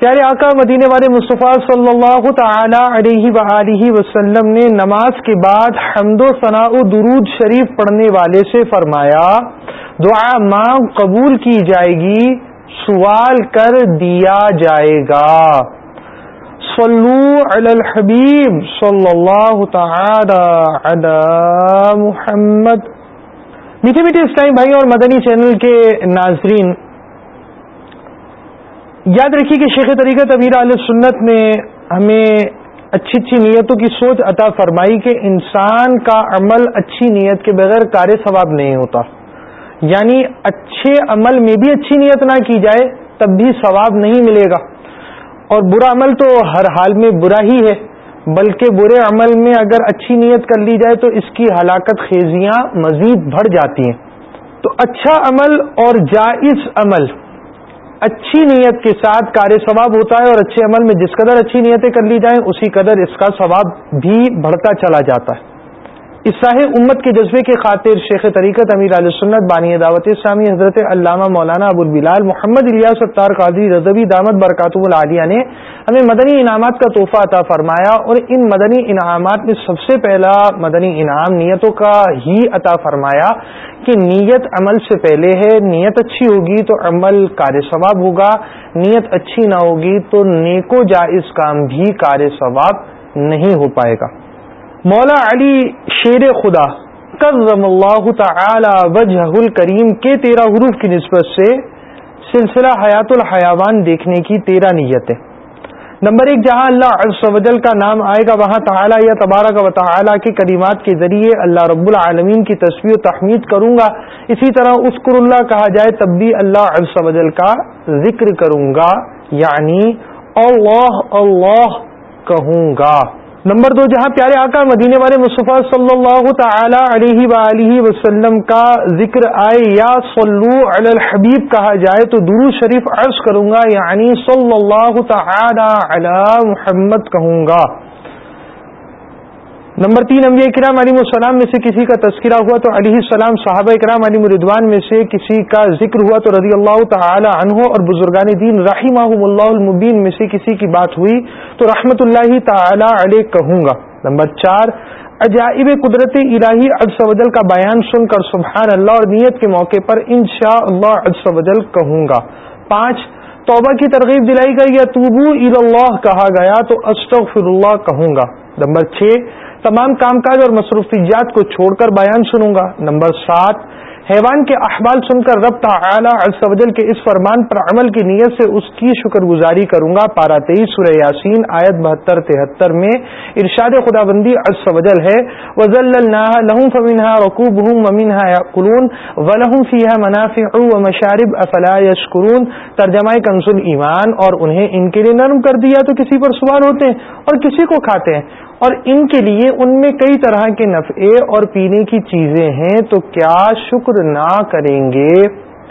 پیارے آقا مدینے والے مصطفیٰ صلی اللہ تعالی علیہ وسلم نے نماز کے بعد حمد و ثناء و درود شریف پڑھنے والے سے فرمایا، دعا مانگ قبول کی جائے گی، سوال کر دیا جائے گا۔ صلو علی الحبیب صلی اللہ تعالی علی محمد۔ میٹھے میٹھے اسلامی بھائی اور مدنی چینل کے ناظرین یاد رکھیے کہ شیخ طریقت امیر علیہ سنت نے ہمیں اچھی اچھی نیتوں کی سوچ عطا فرمائی کہ انسان کا عمل اچھی نیت کے بغیر کار ثواب نہیں ہوتا۔ یعنی اچھے عمل میں بھی اچھی نیت نہ کی جائے تب بھی ثواب نہیں ملے گا۔ اور برا عمل تو ہر حال میں برا ہی ہے، بلکہ برے عمل میں اگر اچھی نیت کر لی جائے تو اس کی ہلاکت خیزیاں مزید بڑھ جاتی ہیں۔ تو اچھا عمل اور جائز عمل اچھی نیت کے ساتھ کار ثواب ہوتا ہے اور اچھے عمل میں جس قدر اچھی نیتیں کر لی جائیں، اسی قدر اس کا ثواب بھی بڑھتا چلا جاتا ہے۔ اساہ امت کے جذبے کی خاطر شیخ طریقت امیر علیہ سنت بانی دعوت اسلامی حضرت علامہ مولانا ابو البلال محمد الیاس ستار قاضی رضوی دامت برکاتب العالیہ نے ہمیں مدنی انعامات کا تحفہ عطا فرمایا اور ان مدنی انعامات میں سب سے پہلا مدنی انعام نیتوں کا ہی عطا فرمایا کہ نیت عمل سے پہلے ہے، نیت اچھی ہوگی تو عمل کار ثواب ہوگا، نیت اچھی نہ ہوگی تو نیک و جائز کام بھی کار ثواب نہیں ہو پائے گا۔ مولا علی شیر خدا کرم اللہ تعالی وجہ الکریم کے تیرہ حروف کی نسبت سے سلسلہ حیات الحیوان دیکھنے کی تیرہ نیت ہے نمبر ایک، جہاں اللہ عز و جل کا نام آئے گا، وہاں تعالی یا تبارہ کا وطلہ کے کریمات کے ذریعے اللہ رب العالمین کی تصویر و تحمید کروں گا۔ اسی طرح اسکر اللہ کہا جائے، تب بھی اللہ عز و جل کا ذکر کروں گا یعنی اللہ اللہ کہوں گا۔ نمبر دو، جہاں پیارے آقا مدینے والے مصطفیٰ صلی اللہ تعالی علیہ وآلہ وسلم کا ذکر آئے، یا صلو علی الحبیب کہا جائے، تو درو شریف عرض کروں گا یعنی صلی اللہ تعالی علی محمد کہوں گا۔ نمبر تین، انبیاء کرام علیم السلام میں سے کسی کا تذکرہ ہوا تو علیہ السلام، صحابہ کرام علیم الردوان میں سے کسی کا ذکر ہوا تو رضی اللہ تعالی عنہ اور بزرگان دین رحمہ اللہ المبین میں سے کسی کی بات ہوئی تو رحمت اللہ تعالی علیہ کہوں گا۔ نمبر چار، عجائب قدرت الہی عز و جل کا بیان سن کر سبحان اللہ اور نیت کے موقع پر انشاء اللہ عز و جل کہوں گا۔ پانچ، توبہ کی ترغیب دلائی گئی یا توبو اللہ کہا گیا تو استغفر اللہ کہوں گا۔ نمبر چھ تمام کام کاج اور مصروفیات کو چھوڑ کر بیان سنوں گا۔ نمبر سات، حیوان کے احوال سن کر رب تعالی عز و جل کے اس فرمان پر عمل کی نیت سے اس کی شکر گزاری کروں گا۔ پارا تیئیس، سورہ یاسین، آیت بہتر، تہتر میں ارشاد خدا بندی عز و جل ہے۔ وزل لہم فمنہا رکوبہم ومنہا یاکلون ولہم فیہا منافع و مشارب افلا یشکرون ترجمہ کنز ایمان اور انہیں ان کے لیے نرم کر دیا تو کسی پر سوال ہوتے ہیں اور کسی کو کھاتے ہیں۔ اور ان کے لیے ان میں کئی طرح کے نفعے اور پینے کی چیزیں ہیں، تو کیا شکر نہ کریں گے؟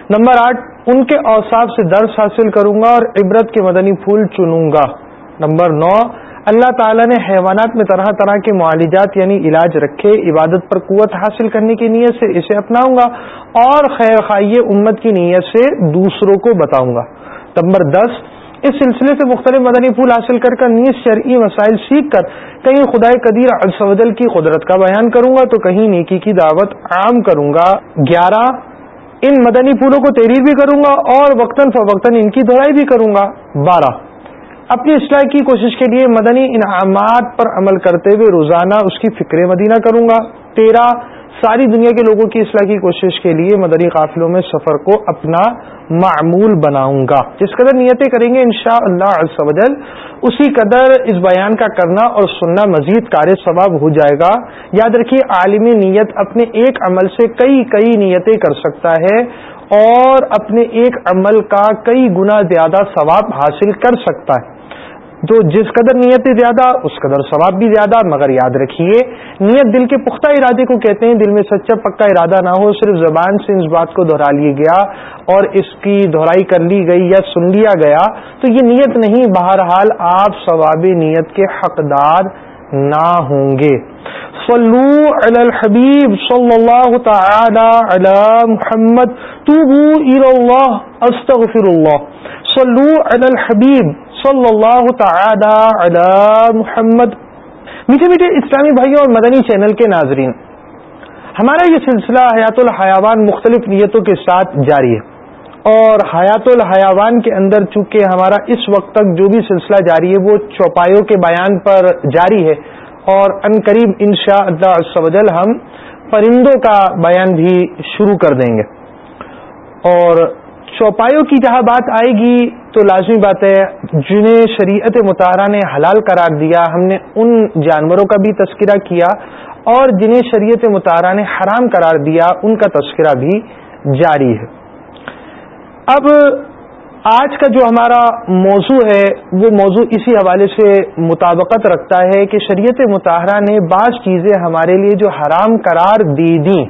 نمبر آٹھ، ان کے اوساف سے درس حاصل کروں گا اور عبرت کے مدنی پھول چنوں گا۔ نمبر نو، اللہ تعالیٰ نے حیوانات میں طرح طرح کے معالجات یعنی علاج رکھے، عبادت پر قوت حاصل کرنے کی نیت سے اسے اپناؤں گا اور خیر خائی امت کی نیت سے دوسروں کو بتاؤں گا۔ نمبر دس اس سلسلے سے مختلف مدنی پھول حاصل کر کر نیز شرعی مسائل سیکھ کر کہیں خدائے قدیر الفضل کی قدرت کا بیان کروں گا تو کہیں نیکی کی دعوت عام کروں گا۔ گیارہ، ان مدنی پھولوں کو تحریر بھی کروں گا اور وقتاً فوقتاً ان کی دہرائی بھی کروں گا۔ بارہ، اپنی اصلاح کی کوشش کے لیے مدنی انعامات پر عمل کرتے ہوئے روزانہ اس کی فکر مدینہ کروں گا۔ تیرہ ساری دنیا کے لوگوں کی اصلاح کی کوشش کے لیے مدنی قافلوں میں سفر کو اپنا معمول بناؤں گا۔ جس قدر نیتیں کریں گے انشاء اللہ اللہ اسی قدر اس بیان کا کرنا اور سننا مزید کار ثواب ہو جائے گا۔ یاد رکھیے، عالمی نیت اپنے ایک عمل سے کئی کئی نیتیں کر سکتا ہے اور اپنے ایک عمل کا کئی گنا زیادہ ثواب حاصل کر سکتا ہے۔ تو جس قدر نیت زیادہ، اس قدر ثواب بھی زیادہ، مگر یاد رکھیے، نیت دل کے پختہ ارادے کو کہتے ہیں، دل میں سچا پکا ارادہ نہ ہو، صرف زبان سے اس بات کو دہرا لیا گیا اور اس کی دہرائی کر لی گئی یا سن لیا گیا، تو یہ نیت نہیں، بہرحال آپ ثواب نیت کے حقدار نہ ہوں گے۔ صلو علی الحبیب صلی اللہ تعالی علی محمد، توبو اللہ، استغفر اللہ۔ صلو علی الحبیب صلی اللہ تعالی علی محمد۔ میٹھے میٹھے اسلامی بھائیوں اور مدنی چینل کے ناظرین، ہمارا یہ سلسلہ حیات الحیوان مختلف نیتوں کے ساتھ جاری ہے اور حیات الحیوان کے اندر چونکہ ہمارا اس وقت تک جو بھی سلسلہ جاری ہے وہ چوپایوں کے بیان پر جاری ہے اور ان قریب ان شاء اللہ ہم پرندوں کا بیان بھی شروع کر دیں گے۔ اور چوپایوں کی جہاں بات آئے گی تو لازمی بات ہے، جنہیں شریعت مطالعہ نے حلال قرار دیا، ہم نے ان جانوروں کا بھی تذکرہ کیا اور جنہیں شریعت مطالعہ نے حرام قرار دیا، ان کا تذکرہ بھی جاری ہے۔ اب آج کا جو ہمارا موضوع ہے، وہ موضوع اسی حوالے سے مطابقت رکھتا ہے کہ شریعت مطالعہ نے بعض چیزیں ہمارے لیے جو حرام قرار دی دیں۔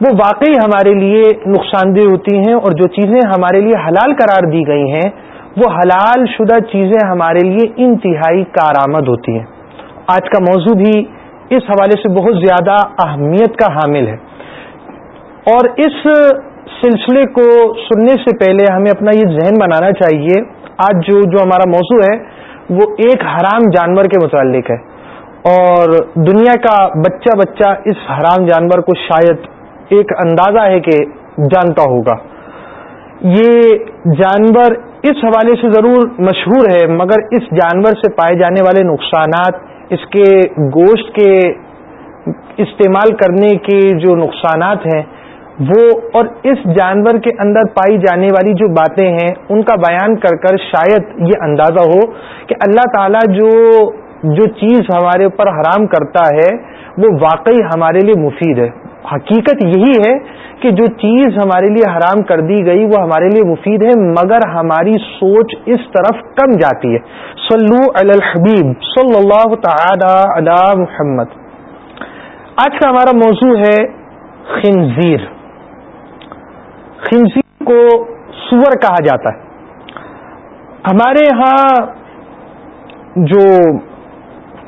وہ واقعی ہمارے لیے نقصان دہ ہوتی ہیں اور جو چیزیں ہمارے لیے حلال قرار دی گئی ہیں، وہ حلال شدہ چیزیں ہمارے لیے انتہائی کارآمد ہوتی ہیں۔ آج کا موضوع بھی اس حوالے سے بہت زیادہ اہمیت کا حامل ہے۔ اور اس سلسلے کو سننے سے پہلے ہمیں اپنا یہ ذہن بنانا چاہیے، آج جو جو ہمارا موضوع ہے، وہ ایک حرام جانور کے متعلق ہے۔ اور دنیا کا بچہ بچہ اس حرام جانور کو شاید ایک اندازہ ہے کہ جانتا ہوگا۔ یہ جانور اس حوالے سے ضرور مشہور ہے، مگر اس جانور سے پائے جانے والے نقصانات، اس کے گوشت کے استعمال کرنے کے جو نقصانات ہیں، وہ اور اس جانور کے اندر پائی جانے والی جو باتیں ہیں، ان کا بیان کر کر شاید یہ اندازہ ہو کہ اللہ تعالی جو جو چیز ہمارے اوپر حرام کرتا ہے، وہ واقعی ہمارے لیے مفید ہے۔ حقیقت یہی ہے کہ جو چیز ہمارے لیے حرام کر دی گئی وہ ہمارے لیے مفید ہے، مگر ہماری سوچ اس طرف کم جاتی ہے۔ صلو علی الحبیب، صلی اللہ تعالی علی محمد۔ آج کا ہمارا موضوع ہے خنزیر۔ خنزیر کو سور کہا جاتا ہے۔ ہمارے ہاں جو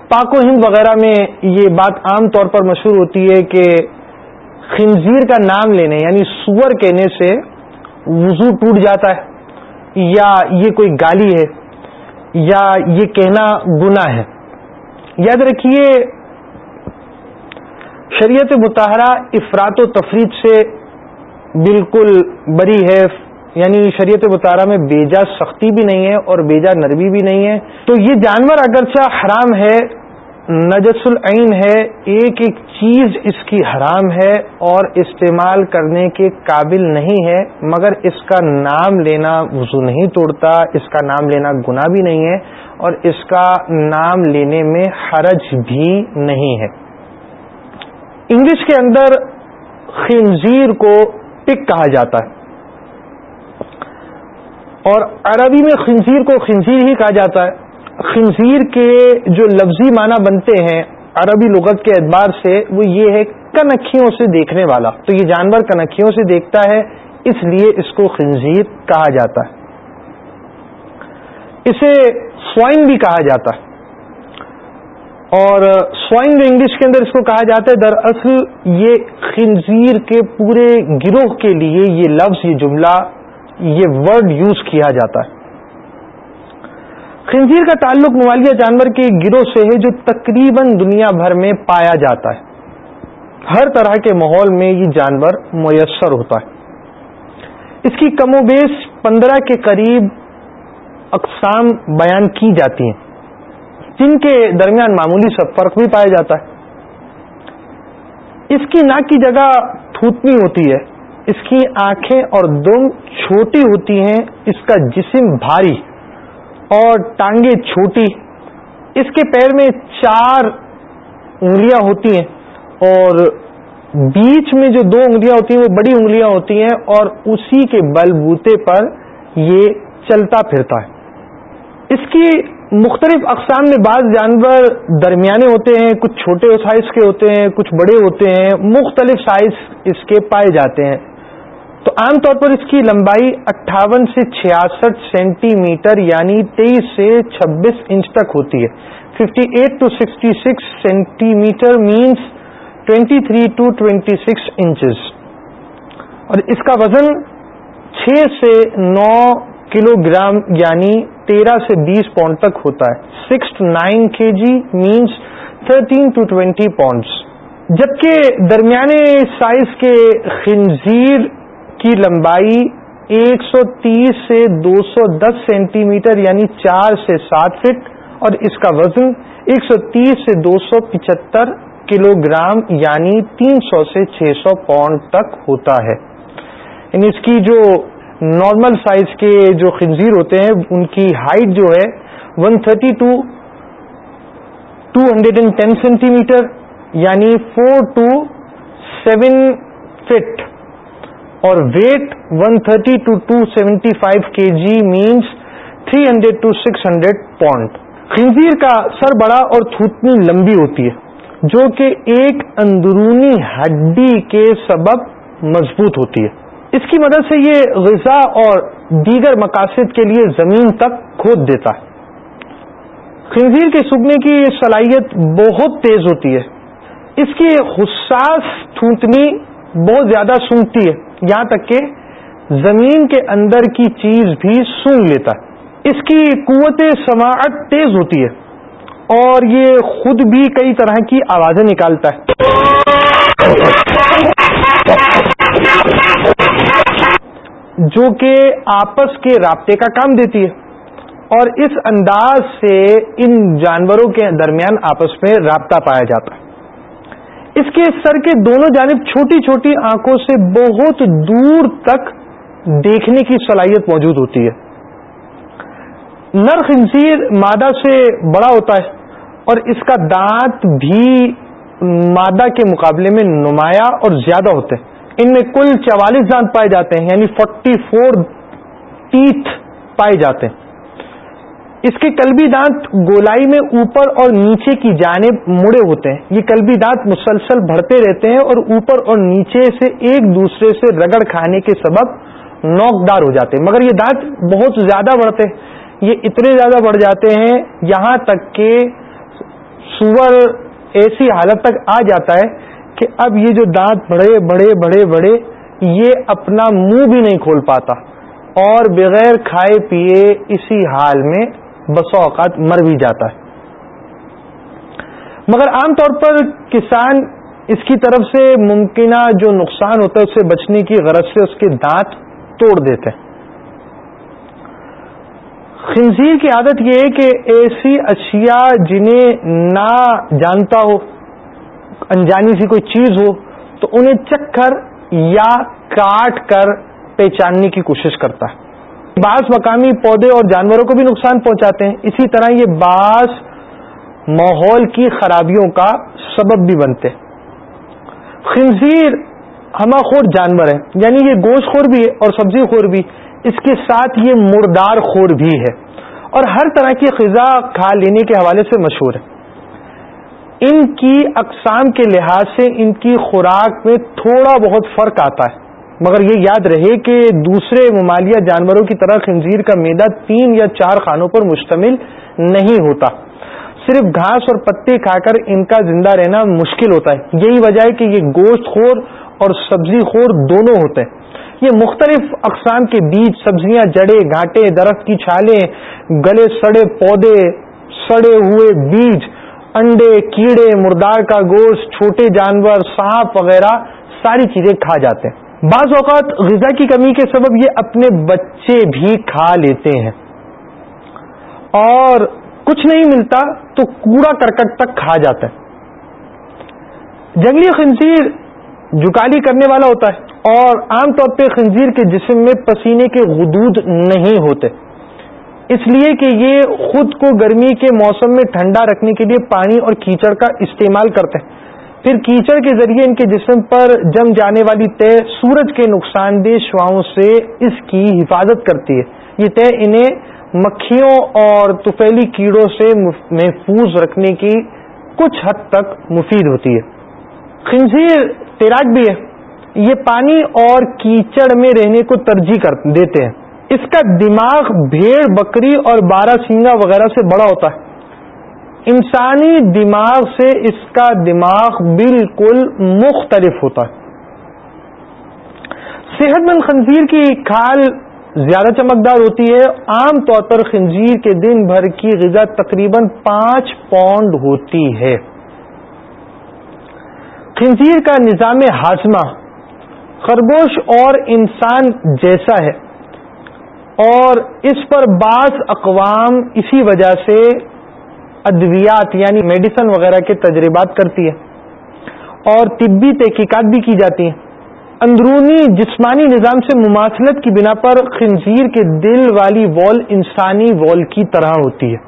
پاک و ہند وغیرہ میں یہ بات عام طور پر مشہور ہوتی ہے کہ خنزیر کا نام لینے یعنی سور کہنے سے وضو ٹوٹ جاتا ہے، یا یہ کوئی گالی ہے، یا یہ کہنا گنا ہے۔ یاد رکھیے، شریعت متحرہ افراد و تفریح سے بالکل بری ہے۔ یعنی شریعت مطالعہ میں بیجا سختی بھی نہیں ہے اور بیجا نرمی بھی نہیں ہے۔ تو یہ جانور اگرچہ حرام ہے نجس العین ہے، ایک ایک چیز اس کی حرام ہے اور استعمال کرنے کے قابل نہیں ہے، مگر اس کا نام لینا وضو نہیں توڑتا، اس کا نام لینا گناہ بھی نہیں ہے اور اس کا نام لینے میں حرج بھی نہیں ہے۔ انگلش کے اندر خنزیر کو پک کہا جاتا ہے۔ اور عربی میں خنزیر کو خنزیر ہی کہا جاتا ہے۔ خنزیر کے جو لفظی معنی بنتے ہیں عربی لغت کے اعتبار سے وہ یہ ہے کنکھیوں سے دیکھنے والا۔ تو یہ جانور کنکھیوں سے دیکھتا ہے، اس لیے اس کو خنزیر کہا جاتا ہے۔ اسے سوائن بھی کہا جاتا ہے۔ اور سوائن جو انگلش کے اندر اس کو کہا جاتا ہے، دراصل یہ خنزیر کے پورے گروہ کے لیے یہ لفظ، یہ جملہ، یہ ورڈ یوز کیا جاتا ہے۔ خنزیر کا تعلق موالیہ جانور کے گروہ سے ہے جو تقریباً دنیا بھر میں پایا جاتا ہے۔ ہر طرح کے ماحول میں یہ جانور میسر ہوتا ہے۔ اس کی کم و بیش پندرہ کے قریب اقسام بیان کی جاتی ہیں۔ جن کے درمیان معمولی سب فرق بھی پایا جاتا ہے۔ اس کی ناک کی جگہ تھوتنی ہوتی ہے۔ اس کی آنکھیں اور دم چھوٹی ہوتی ہیں۔ اس کا جسم بھاری اور ٹانگیں چھوٹی، اس کے پیر میں چار انگلیاں ہوتی ہیں اور بیچ میں جو دو انگلیاں ہوتی ہیں وہ بڑی انگلیاں ہوتی ہیں اور اسی کے بل بوتے پر یہ چلتا پھرتا ہے۔ اس کی مختلف اقسام میں بعض جانور درمیانے ہوتے ہیں، کچھ چھوٹے سائز کے ہوتے ہیں، کچھ بڑے ہوتے ہیں، مختلف سائز اس کے پائے جاتے ہیں۔ تو عام طور پر اس کی لمبائی اٹھاون سے چھیاسٹھ سینٹی میٹر یعنی تیئیس سے چھبیس انچ تک ہوتی ہے۔ Fifty eight to sixty six centimetre means twenty three to twenty six inches اور اس کا وزن چھ سے نو کلو گرام یعنی تیرہ سے بیس پاؤنڈ تک ہوتا ہے۔ Six nine K G means thirteen to twenty pounds جبکہ درمیانے سائز کے خنزیر کی لمبائی ایک سو تیس سے دو سو دس سینٹی میٹر یعنی چار سے سات فٹ اور اس کا وزن ایک سو تیس سے دو سو پچہتر کلو گرام یعنی تین سو سے چھ سو پاؤنڈ تک ہوتا ہے۔ یعنی اس کی جو نارمل سائز کے جو خنزیر ہوتے ہیں، ان کی ہائٹ جو ہے one thirty to two hundred and ten centimetre یعنی فور ٹو سیون فٹ۔ اور weight one thirty to two seventy five K G means three hundred to six hundred pound خنزیر کا سر بڑا اور تھوتنی لمبی ہوتی ہے، جو کہ ایک اندرونی ہڈی کے سبب مضبوط ہوتی ہے۔ اس کی مدد سے یہ غذا اور دیگر مقاصد کے لیے زمین تک کھود دیتا ہے۔ خنزیر کے سوکھنے کی صلاحیت بہت تیز ہوتی ہے۔ اس کی حساس تھوتنی بہت زیادہ سونگتی ہے۔ یہاں تک کہ زمین کے اندر کی چیز بھی سونگ لیتا ہے۔ اس کی قوت سماعت تیز ہوتی ہے اور یہ خود بھی کئی طرح کی آوازیں نکالتا ہے۔ جو کہ آپس کے رابطے کا کام دیتی ہے۔ اور اس انداز سے ان جانوروں کے درمیان آپس میں رابطہ پایا جاتا ہے۔ اس کے سر کے دونوں جانب چھوٹی چھوٹی آنکھوں سے بہت دور تک دیکھنے کی صلاحیت موجود ہوتی ہے۔ نر خنزیر مادہ سے بڑا ہوتا ہے اور اس کا دانت بھی مادہ کے مقابلے میں نمایاں اور زیادہ ہوتے ہیں۔ ان میں کل چوالیس دانت پائے جاتے ہیں یعنی فورٹی فور ٹیتھ پائے جاتے ہیں۔ اس کے کلبی دانت گولائی میں اوپر اور نیچے کی جانب مڑے ہوتے ہیں۔ یہ کلبی دانت مسلسل بڑھتے رہتے ہیں اور اوپر اور نیچے سے ایک دوسرے سے رگڑ کھانے کے سبب نوکدار ہو جاتے ہیں۔ مگر یہ دانت بہت زیادہ بڑھتے ہیں۔ یہ اتنے زیادہ بڑھ جاتے ہیں، یہاں تک کہ سور ایسی حالت تک آ جاتا ہے کہ اب یہ جو دانت بڑے بڑے بڑے بڑے یہ اپنا منہ بھی نہیں کھول پاتا اور بغیر کھائے پیے اسی حال میں بسا اوقات مر بھی جاتا ہے۔ مگر عام طور پر کسان اس کی طرف سے ممکنہ جو نقصان ہوتا ہے اس سے بچنے کی غرض سے اس کے دانت توڑ دیتے ہیں۔ خنزیر کی عادت یہ ہے کہ ایسی اشیاء جنہیں نہ جانتا ہو، انجانی سی کوئی چیز ہو، تو انہیں چکھ کر یا کاٹ کر پہچاننے کی کوشش کرتا ہے۔ بعض مقامی پودے اور جانوروں کو بھی نقصان پہنچاتے ہیں۔ اسی طرح یہ بعض ماحول کی خرابیوں کا سبب بھی بنتے خنزیر ہما خور جانور ہے یعنی یہ گوشت خور بھی ہے اور سبزی خور بھی۔ اس کے ساتھ یہ مردار خور بھی ہے۔ اور ہر طرح کی خزا کھا لینے کے حوالے سے مشہور ہے۔ ان کی اقسام کے لحاظ سے ان کی خوراک میں تھوڑا بہت فرق آتا ہے۔ مگر یہ یاد رہے کہ دوسرے ممالیہ جانوروں کی طرح خنزیر کا میدا تین یا چار خانوں پر مشتمل نہیں ہوتا۔ صرف گھاس اور پتے کھا کر ان کا زندہ رہنا مشکل ہوتا ہے۔ یہی وجہ ہے کہ یہ گوشت خور اور سبزی خور دونوں ہوتے ہیں۔ یہ مختلف اقسام کے بیج، سبزیاں، جڑے، گھاٹے، درخت کی چھالیں، گلے، سڑے، پودے، سڑے ہوئے بیج، انڈے، کیڑے، مردار کا گوشت، چھوٹے جانور، سانپ وغیرہ، ساری چیزیں کھا جاتے ہیں۔ بعض اوقات غذا کی کمی کے سبب یہ اپنے بچے بھی کھا لیتے ہیں۔ اور کچھ نہیں ملتا تو کوڑا کرکٹ تک کھا جاتا ہے۔ جنگلی خنزیر جکالی کرنے والا ہوتا ہے اور عام طور پہ خنزیر کے جسم میں پسینے کے غدود نہیں ہوتے۔ اس لیے کہ یہ خود کو گرمی کے موسم میں ٹھنڈا رکھنے کے لیے پانی اور کیچڑ کا استعمال کرتے ہیں۔ پھر کیچڑ کے ذریعے ان کے جسم پر جم جانے والی طے سورج کے نقصان دہ شواؤں سے اس کی حفاظت کرتی ہے۔ یہ طے انہیں مکھیوں اور توفیلی کیڑوں سے محفوظ رکھنے کی کچھ حد تک مفید ہوتی ہے۔ خنزیر تیراک بھی ہے۔ یہ پانی اور کیچڑ میں رہنے کو ترجیح دیتے ہیں۔ اس کا دماغ بھیڑ، بکری اور بارہ سنگا وغیرہ سے بڑا ہوتا ہے۔ انسانی دماغ سے اس کا دماغ بالکل مختلف ہوتا ہے۔ صحت مند خنزیر کی کھال زیادہ چمکدار ہوتی ہے۔ عام طور پر خنزیر کے دن بھر کی غذا تقریباً پانچ پاؤنڈ ہوتی ہے۔ خنزیر کا نظام ہاضمہ خرگوش اور انسان جیسا ہے اور اس پر بعض اقوام اسی وجہ سے ادویات یعنی میڈیسن وغیرہ کے تجربات کرتی ہے اور طبی تحقیقات بھی کی جاتی ہیں۔ اندرونی جسمانی نظام سے مماثلت کی بنا پر خنزیر کے دل والی وال انسانی وال کی طرح ہوتی ہے۔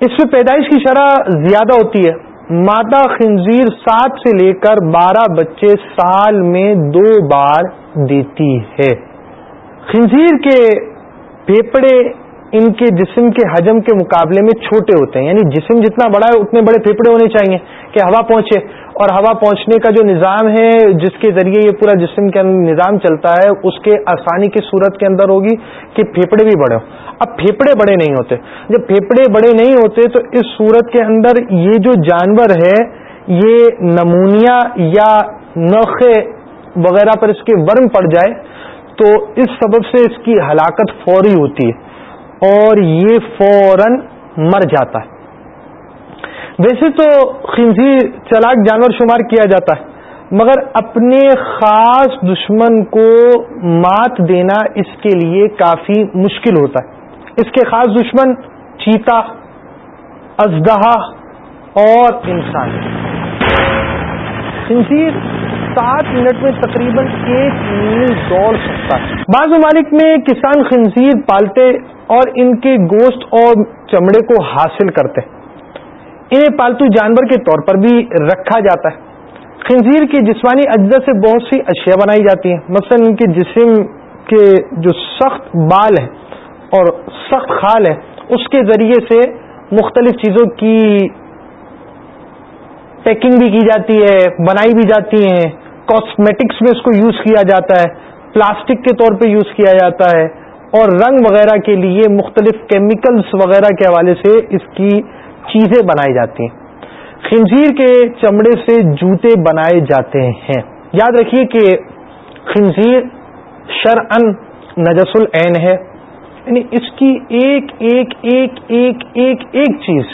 اس میں پیدائش کی شرح زیادہ ہوتی ہے۔ مادہ خنزیر سات سے لے کر بارہ بچے سال میں دو بار دیتی ہے۔ خنزیر کے پھیپڑے ان کے جسم کے حجم کے مقابلے میں چھوٹے ہوتے ہیں یعنی جسم جتنا بڑا ہے، اتنے بڑے پھیپڑے ہونے چاہیے کہ ہوا پہنچے۔ اور ہوا پہنچنے کا جو نظام ہے، جس کے ذریعے یہ پورا جسم کا نظام چلتا ہے، اس کے آسانی کی صورت کے اندر ہوگی کہ پھیپڑے بھی بڑے ہوں۔ اب پھیپڑے بڑے نہیں ہوتے۔ جب پھیپڑے بڑے نہیں ہوتے، تو اس صورت کے اندر یہ جو جانور ہے، یہ نمونیا یا نوخے وغیرہ پر اس کے ورم پڑ جائے، تو اس سبب سے اس کی ہلاکت فوری ہوتی ہے۔ اور یہ فوراً مر جاتا ہے۔ ویسے تو خنزیر چلاک جانور شمار کیا جاتا ہے، مگر اپنے خاص دشمن کو مات دینا اس کے لیے کافی مشکل ہوتا ہے۔ اس کے خاص دشمن چیتا، ازدہا اور انسان۔ خنزیر سات منٹ میں تقریباً ایک میل دوڑ سکتا ہے۔ بعض ممالک میں کسان خنزیر پالتے اور ان کے گوشت اور چمڑے کو حاصل کرتے انہیں پالتو جانور کے طور پر بھی رکھا جاتا ہے۔ خنزیر کی جسمانی اجزاء سے بہت سی اشیاء بنائی جاتی ہیں۔ مثلا ان کے جسم کے جو سخت بال ہے اور سخت خال ہے اس کے ذریعے سے مختلف چیزوں کی پیکنگ بھی کی جاتی ہے، بنائی بھی جاتی ہیں۔ کاسمیٹکس میں اس کو یوز کیا جاتا ہے پلاسٹک کے طور پہ یوز کیا جاتا ہے اور رنگ وغیرہ کے لیے مختلف کیمیکلز وغیرہ کے حوالے سے اس کی چیزیں بنائی جاتی ہیں۔ خنزیر کے چمڑے سے جوتے بنائے جاتے ہیں۔ یاد رکھیے کہ خنزیر شر ان نجس العین ہے۔ یعنی اس کی ایک ایک ایک ایک ایک ایک چیز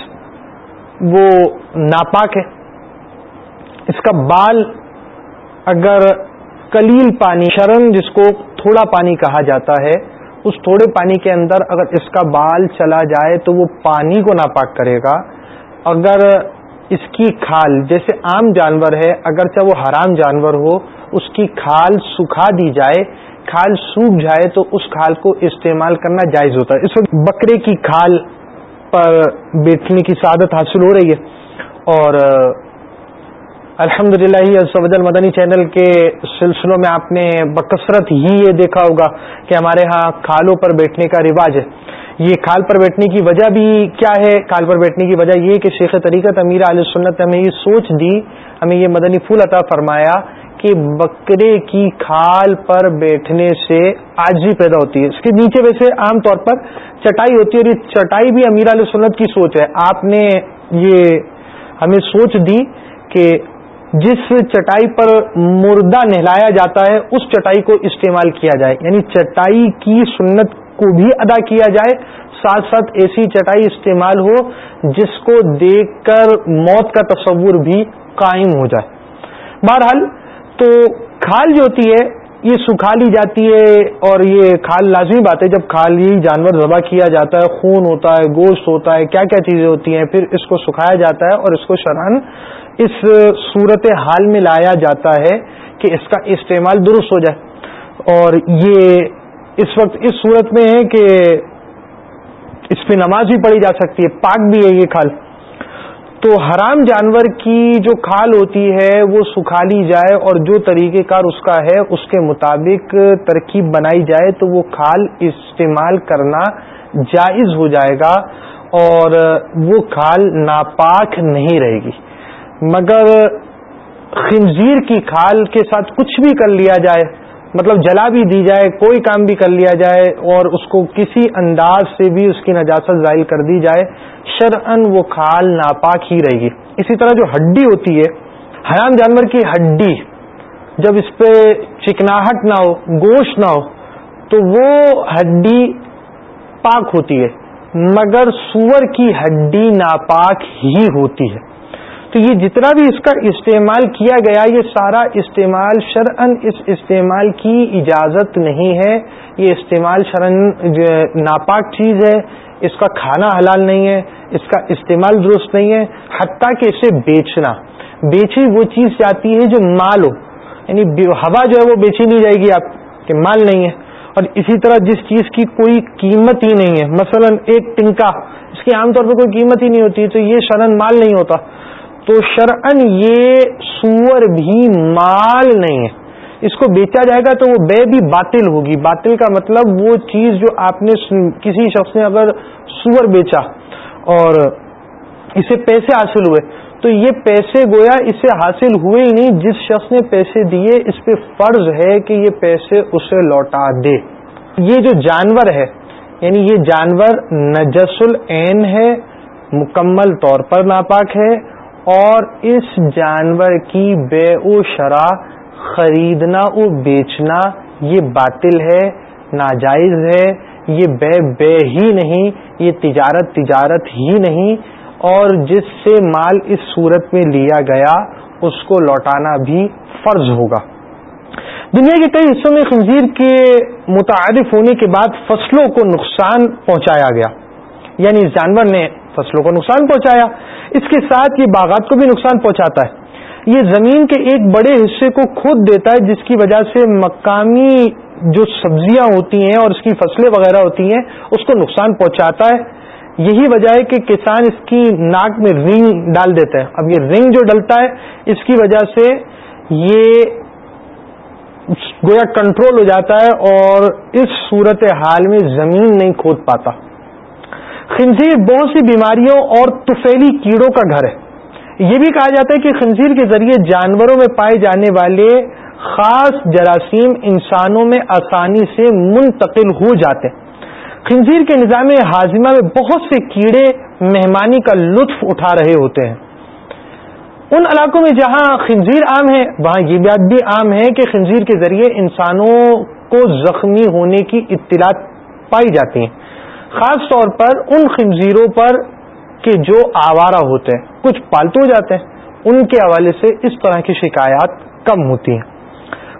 وہ ناپاک ہے۔ اس کا بال اگر کلیل پانی، شرن جس کو تھوڑا پانی کہا جاتا ہے، اس تھوڑے پانی کے اندر اگر اس کا بال چلا جائے تو وہ پانی کو ناپاک کرے گا۔ اگر اس کی کھال، جیسے عام جانور ہے، اگرچہ وہ حرام جانور ہو، اس کی کھال سکھا دی جائے، کھال سوکھ جائے تو اس کھال کو استعمال کرنا جائز ہوتا ہے۔ اس وقت بکرے کی کھال پر بیٹھنے کی سعادت حاصل ہو رہی ہے اور الحمد للہ مدنی چینل کے سلسلوں میں آپ نے بکثرت ہی یہ دیکھا ہوگا کہ ہمارے ہاں کھالوں پر بیٹھنے کا رواج ہے۔ یہ کھال پر بیٹھنے کی وجہ بھی کیا ہے؟ کھال پر بیٹھنے کی وجہ یہ کہ شیخ طریقت امیر علیہ سنت نے ہمیں یہ سوچ دی، ہمیں یہ مدنی پھول عطا فرمایا کہ بکرے کی کھال پر بیٹھنے سے آجی پیدا ہوتی ہے۔ اس کے نیچے ویسے عام طور پر چٹائی ہوتی ہے اور یہ چٹائی بھی امیر علیہ سنت کی سوچ ہے۔ آپ نے یہ ہمیں سوچ دی کہ جس چٹائی پر مردہ نہلایا جاتا ہے، اس چٹائی کو استعمال کیا جائے۔ یعنی چٹائی کی سنت کو بھی ادا کیا جائے۔ ساتھ ساتھ ایسی چٹائی استعمال ہو جس کو دیکھ کر موت کا تصور بھی قائم ہو جائے۔ بہرحال تو کھال جو ہوتی ہے، یہ سکھا لی جاتی ہے اور یہ کھال لازمی بات ہے۔ جب کھال ہی جانور ذبح کیا جاتا ہے، خون ہوتا ہے، گوشت ہوتا ہے، کیا کیا چیزیں ہوتی ہیں، پھر اس کو سکھایا جاتا ہے اور اس کو شران اس صورت حال میں لایا جاتا ہے کہ اس کا استعمال درست ہو جائے۔ اور یہ اس وقت اس صورت میں ہے کہ اس پہ نماز بھی پڑھی جا سکتی ہے، پاک بھی ہے یہ کھال۔ تو حرام جانور کی جو کھال ہوتی ہے، وہ سکھا لی جائے اور جو طریقہ کار اس کا ہے، اس کے مطابق ترکیب بنائی جائے، تو وہ کھال استعمال کرنا جائز ہو جائے گا اور وہ کھال ناپاک نہیں رہے گی۔ مگر خنزیر کی کھال کے ساتھ کچھ بھی کر لیا جائے مطلب جلا بھی دی جائے، کوئی کام بھی کر لیا جائے اور اس کو کسی انداز سے بھی اس کی نجاست ظاہر کر دی جائے شرعن وہ کھال ناپاک ہی رہے گی۔ اسی طرح جو ہڈی ہوتی ہے، حرام جانور کی ہڈی جب اس پہ چکناہٹ نہ ہو، گوشت نہ ہو، تو وہ ہڈی پاک ہوتی ہے، مگر سور کی ہڈی ناپاک ہی ہوتی ہے۔ تو یہ جتنا بھی اس کا استعمال کیا گیا، یہ سارا استعمال شرعن اس استعمال کی اجازت نہیں ہے۔ یہ استعمال شرعن ناپاک چیز ہے۔ اس کا کھانا حلال نہیں ہے، اس کا استعمال درست نہیں ہے۔ حتیٰ کہ اسے بیچنا۔ بیچی وہ چیز جاتی ہے جو مال ہو۔ یعنی ہوا جو ہے وہ بیچی نہیں جائے گی آپ کہ مال نہیں ہے۔ اور اسی طرح جس چیز کی کوئی قیمت ہی نہیں ہے۔ مثلا ایک ٹنکا، اس کی عام طور پہ کوئی قیمت ہی نہیں ہوتی تو یہ شرن مال نہیں ہوتا۔ تو شرعن یہ سور بھی مال نہیں ہے۔ اس کو بیچا جائے گا تو وہ بے بھی باطل ہوگی۔ باطل کا مطلب وہ چیز جو آپ نے کسی شخص نے اگر سور بیچا اور اسے پیسے حاصل ہوئے، تو یہ پیسے گویا اسے حاصل ہوئے ہی نہیں۔ جس شخص نے پیسے دیے، اس پہ فرض ہے کہ یہ پیسے اسے لوٹا دے۔ یہ جو جانور ہے یعنی یہ جانور نجس العین ہے، مکمل طور پر ناپاک ہے۔ اور اس جانور کی بے و شرح خریدنا و بیچنا یہ باطل ہے، ناجائز ہے، یہ بے بے ہی نہیں، یہ تجارت تجارت ہی نہیں، اور جس سے مال اس صورت میں لیا گیا، اس کو لوٹانا بھی فرض ہوگا۔ دنیا کے کئی حصوں میں خنزیر کے متعارف ہونے کے بعد فصلوں کو نقصان پہنچایا گیا۔ یعنی اس جانور نے فصلوں کو نقصان پہنچایا۔ اس کے ساتھ یہ باغات کو بھی نقصان پہنچاتا ہے۔ یہ زمین کے ایک بڑے حصے کو کھود دیتا ہے، جس کی وجہ سے مقامی جو سبزیاں ہوتی ہیں اور اس کی فصلیں وغیرہ ہوتی ہیں، اس کو نقصان پہنچاتا ہے۔ یہی وجہ ہے کہ کسان اس کی ناک میں رنگ ڈال دیتا ہے۔ اب یہ رنگ جو ڈلتا ہے، اس کی وجہ سے یہ گویا کنٹرول ہو جاتا ہے اور اس صورت حال میں زمین نہیں کھود پاتا۔ خنزیر بہت سی بیماریوں اور توفیلی کیڑوں کا گھر ہے۔ یہ بھی کہا جاتا ہے کہ خنزیر کے ذریعے جانوروں میں پائے جانے والے خاص جراثیم انسانوں میں آسانی سے منتقل ہو جاتے ہیں۔ خنزیر کے نظام ہاضمہ میں بہت سے کیڑے مہمانی کا لطف اٹھا رہے ہوتے ہیں۔ ان علاقوں میں جہاں خنزیر عام ہے، وہاں یہ بات بھی عام ہے کہ خنزیر کے ذریعے انسانوں کو زخمی ہونے کی اطلاع پائی جاتی ہیں۔ خاص طور پر ان خنزیروں پر کہ جو آوارہ ہوتے ہیں، کچھ پالتو جاتے ہیں، ان کے حوالے سے اس طرح کی شکایات کم ہوتی ہیں۔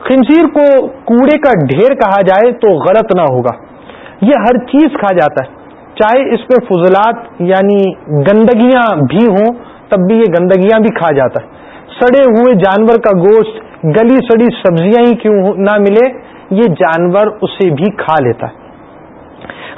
خنزیر کو کوڑے کا ڈھیر کہا جائے تو غلط نہ ہوگا۔ یہ ہر چیز کھا جاتا ہے۔ چاہے اس میں فضلات یعنی گندگیاں بھی ہوں، تب بھی یہ گندگیاں بھی کھا جاتا ہے۔ سڑے ہوئے جانور کا گوشت، گلی سڑی سبزیاں ہی کیوں نہ ملے، یہ جانور اسے بھی کھا لیتا ہے۔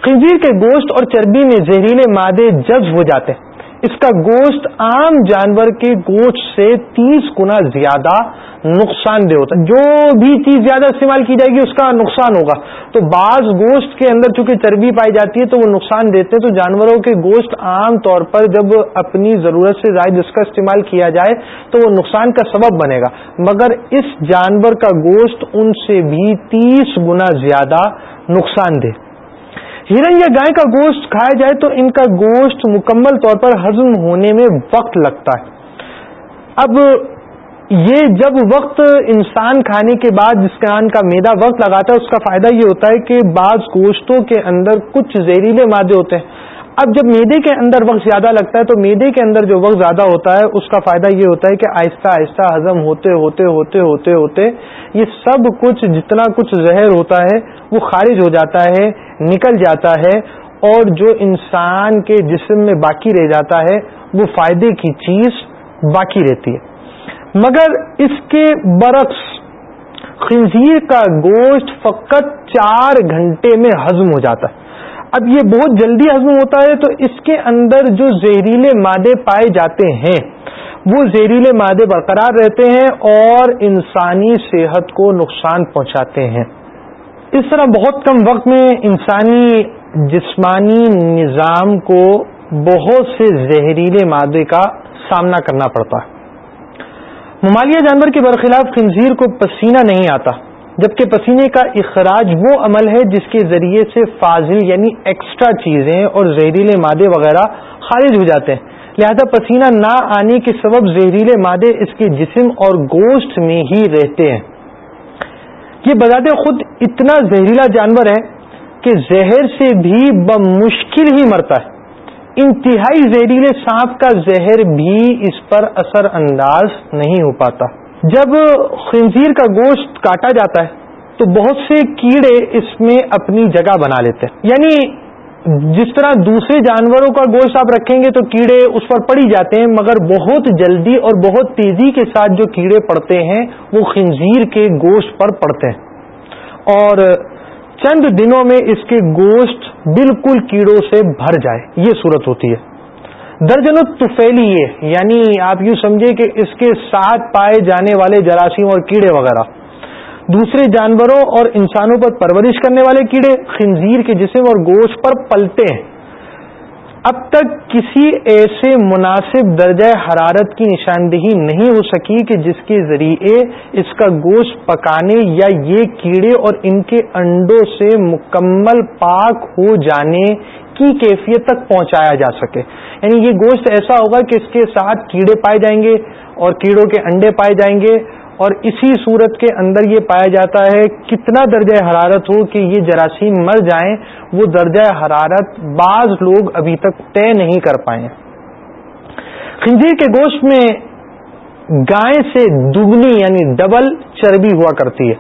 خنزیر کے گوشت اور چربی میں زہریلے مادے جذب ہو جاتے ہیں۔ اس کا گوشت عام جانور کے گوشت سے تیس گنا زیادہ نقصان دہ ہوتا ہے۔ جو بھی چیز زیادہ استعمال کی جائے گی، اس کا نقصان ہوگا۔ تو بعض گوشت کے اندر چونکہ چربی پائی جاتی ہے، تو وہ نقصان دیتے ہیں۔ تو جانوروں کے گوشت عام طور پر جب اپنی ضرورت سے زائد اس کا استعمال کیا جائے، تو وہ نقصان کا سبب بنے گا۔ مگر اس جانور کا گوشت ان سے بھی تیس گنا زیادہ نقصان دہ۔ ہرن یا گائے کا گوشت کھایا جائے تو ان کا گوشت مکمل طور پر ہضم ہونے میں وقت لگتا ہے۔ اب یہ جب وقت انسان کھانے کے بعد جس کان کا میدا وقت لگاتا ہے، اس کا فائدہ یہ ہوتا ہے کہ بعض گوشتوں کے اندر کچھ زہریلے مادے ہوتے ہیں۔ اب جب میدے کے اندر وقت زیادہ لگتا ہے تو میدے کے اندر جو وقت زیادہ ہوتا ہے، اس کا فائدہ یہ ہوتا ہے کہ آہستہ آہستہ ہضم ہوتے ہوتے ہوتے ہوتے ہوتے یہ سب کچھ جتنا کچھ زہر ہوتا ہے، وہ خارج ہو جاتا ہے، نکل جاتا ہے اور جو انسان کے جسم میں باقی رہ جاتا ہے، وہ فائدے کی چیز باقی رہتی ہے۔ مگر اس کے برعکس خنزیر کا گوشت فقط چار گھنٹے میں ہضم ہو جاتا ہے۔ اب یہ بہت جلدی ہضم ہوتا ہے تو اس کے اندر جو زہریلے مادے پائے جاتے ہیں، وہ زہریلے مادے برقرار رہتے ہیں اور انسانی صحت کو نقصان پہنچاتے ہیں۔ اس طرح بہت کم وقت میں انسانی جسمانی نظام کو بہت سے زہریلے مادے کا سامنا کرنا پڑتا ہے۔ ممالیہ جانور کے برخلاف خنزیر کو پسینہ نہیں آتا۔ جبکہ پسینے کا اخراج وہ عمل ہے جس کے ذریعے سے فاضل یعنی ایکسٹرا چیزیں اور زہریلے مادے وغیرہ خارج ہو جاتے ہیں۔ لہذا پسینہ نہ آنے کے سبب زہریلے مادے اس کے جسم اور گوشت میں ہی رہتے ہیں۔ یہ بذات خود اتنا زہریلا جانور ہے کہ زہر سے بھی بمشکل ہی مرتا ہے۔ انتہائی زہریلے سانپ کا زہر بھی اس پر اثر انداز نہیں ہو پاتا۔ جب خنزیر کا گوشت کاٹا جاتا ہے، تو بہت سے کیڑے اس میں اپنی جگہ بنا لیتے ہیں۔ یعنی جس طرح دوسرے جانوروں کا گوشت آپ رکھیں گے تو کیڑے اس پر پڑی جاتے ہیں، مگر بہت جلدی اور بہت تیزی کے ساتھ جو کیڑے پڑتے ہیں، وہ خنزیر کے گوشت پر پڑتے ہیں۔ اور چند دنوں میں اس کے گوشت بالکل کیڑوں سے بھر جائے۔ یہ صورت ہوتی ہے۔ درجن توفیلی یہ یعنی آپ یوں سمجھے کہ اس کے ساتھ پائے جانے والے جراثیم اور کیڑے وغیرہ۔ دوسرے جانوروں اور انسانوں پر پرورش کرنے والے کیڑے، خنزیر کے جسم اور گوشت پر پلتے ہیں۔ اب تک کسی ایسے مناسب درجہ حرارت کی نشاندہی نہیں ہو سکی کہ جس کے ذریعے اس کا گوشت پکانے یا یہ کیڑے اور ان کے انڈوں سے مکمل پاک ہو جانے کی کیفیت تک پہنچایا جا سکے۔ یعنی یہ گوشت ایسا ہوگا کہ اس کے ساتھ کیڑے پائے جائیں گے اور کیڑوں کے انڈے پائے جائیں گے اور اسی صورت کے اندر یہ پایا جاتا ہے کتنا درجہ حرارت ہو کہ یہ جراثیم مر جائیں، وہ درجہ حرارت بعض لوگ ابھی تک طے نہیں کر پائے۔ خنزیر کے گوشت میں گائے سے دگنی یعنی ڈبل چربی ہوا کرتی ہے۔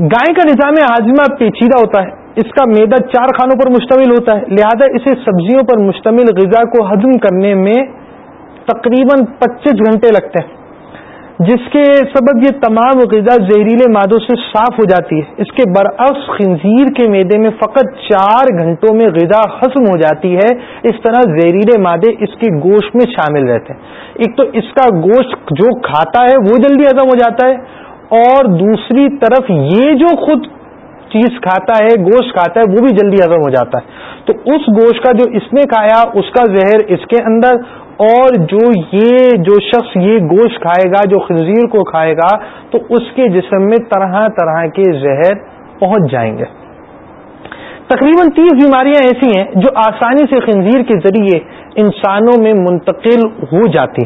گائے کا نظام ہاضمہ پیچیدہ ہوتا ہے۔ اس کا میدا چار خانوں پر مشتمل ہوتا ہے۔ لہذا اسے سبزیوں پر مشتمل غذا کو ہضم کرنے میں تقریباً پچیس گھنٹے لگتے ہیں۔ جس کے سبب یہ تمام غذا زہریلے مادوں سے صاف ہو جاتی ہے۔ اس کے برعکس خنزیر کے میدے میں فقط چار گھنٹوں میں غذا ختم ہو جاتی ہے۔ اس طرح زہریلے مادے اس کے گوشت میں شامل رہتے ہیں۔ ایک تو اس کا گوشت جو کھاتا ہے وہ جلدی ہضم ہو جاتا ہے اور دوسری طرف یہ جو خود چیز کھاتا ہے، گوشت کھاتا ہے، وہ بھی جلدی ہضم ہو جاتا ہے۔ تو اس گوشت کا جو اس نے کھایا، اس کا زہر اس کے اندر، اور جو یہ، جو شخص یہ گوشت کھائے گا، جو خنزیر کو کھائے گا، تو اس کے جسم میں طرح طرح کے زہر پہنچ جائیں گے۔ تقریباً تیس بیماریاں ایسی ہیں جو آسانی سے خنزیر کے ذریعے انسانوں میں منتقل ہو جاتی۔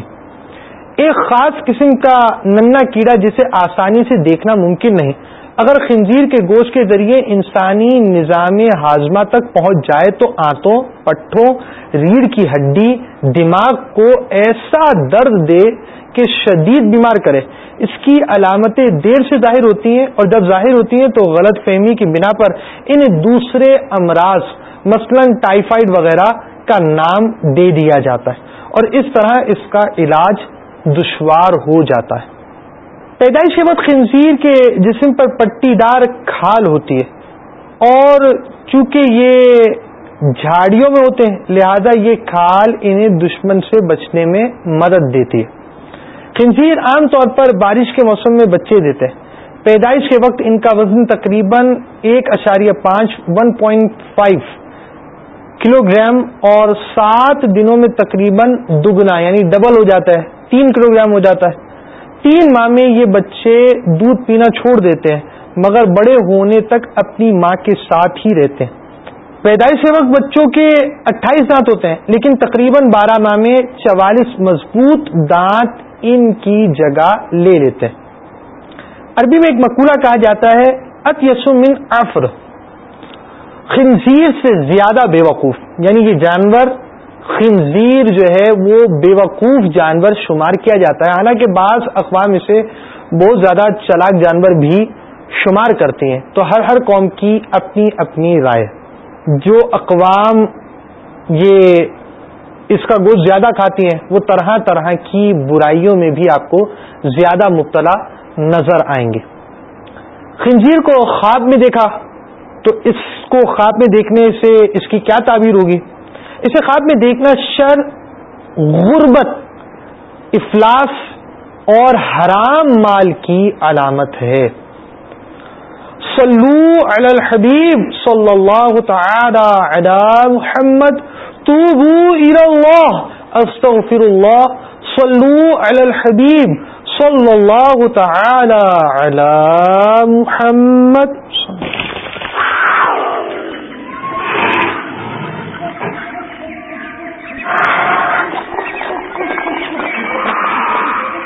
ایک خاص قسم کا ننا کیڑا جسے آسانی سے دیکھنا ممکن نہیں اگر خنزیر کے گوشت کے ذریعے انسانی نظام ہاضمہ تک پہنچ جائے تو آنتوں، پٹھوں، ریڑھ کی ہڈی، دماغ کو ایسا درد دے کہ شدید بیمار کرے۔ اس کی علامتیں دیر سے ظاہر ہوتی ہیں اور جب ظاہر ہوتی ہیں تو غلط فہمی کی بنا پر ان دوسرے امراض، مثلا ٹائیفائڈ وغیرہ کا نام دے دیا جاتا ہے اور اس طرح اس کا علاج دشوار ہو جاتا ہے۔ پیدائش کے وقت خنزیر کے جسم پر پٹی دار کھال ہوتی ہے اور چونکہ یہ جھاڑیوں میں ہوتے ہیں، لہذا یہ کھال انہیں دشمن سے بچنے میں مدد دیتی ہے۔ خنزیر عام طور پر بارش کے موسم میں بچے دیتے ہیں۔ پیدائش کے وقت ان کا وزن تقریباً ایک اشاریہ پانچ، one point five kilogram اور سات دنوں میں تقریباً دگنا یعنی ڈبل ہو جاتا ہے، تین کلو گرام ہو جاتا ہے۔ تین ماہ میں یہ بچے دودھ پینا چھوڑ دیتے ہیں، مگر بڑے ہونے تک اپنی ماں کے ساتھ ہی رہتے ہیں۔ پیدائش کے وقت بچوں کے اٹھائیس دانت ہوتے ہیں، لیکن تقریباً بارہ ماہ میں چوالیس مضبوط دانت ان کی جگہ لے لیتے ہیں۔ عربی میں ایک مقولہ کہا جاتا ہے ات من افر خنزیر سے زیادہ بے وقوف یعنی یہ جانور خنزیر جو ہے وہ بے وقوف جانور شمار کیا جاتا ہے۔ حالانکہ بعض اقوام اسے بہت زیادہ چلاک جانور بھی شمار کرتے ہیں۔ تو ہر ہر قوم کی اپنی اپنی رائے۔ جو اقوام یہ اس کا گوشت زیادہ کھاتی ہیں، وہ طرح طرح کی برائیوں میں بھی آپ کو زیادہ مبتلا نظر آئیں گے۔ خنزیر کو خواب میں دیکھا، تو اس کو خواب میں دیکھنے سے اس کی کیا تعبیر ہوگی؟ اسے خواب میں دیکھنا شر، غربت، افلاس اور حرام مال کی علامت ہے۔ صلو علی الحبیب صلی اللہ تعالی علی محمد، توبو الى اللہ استغفر اللہ صلو علی الحبیب صلی اللہ تعالی علی محمد۔